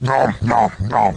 Nom nom nom.